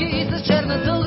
очи с черната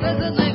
There's a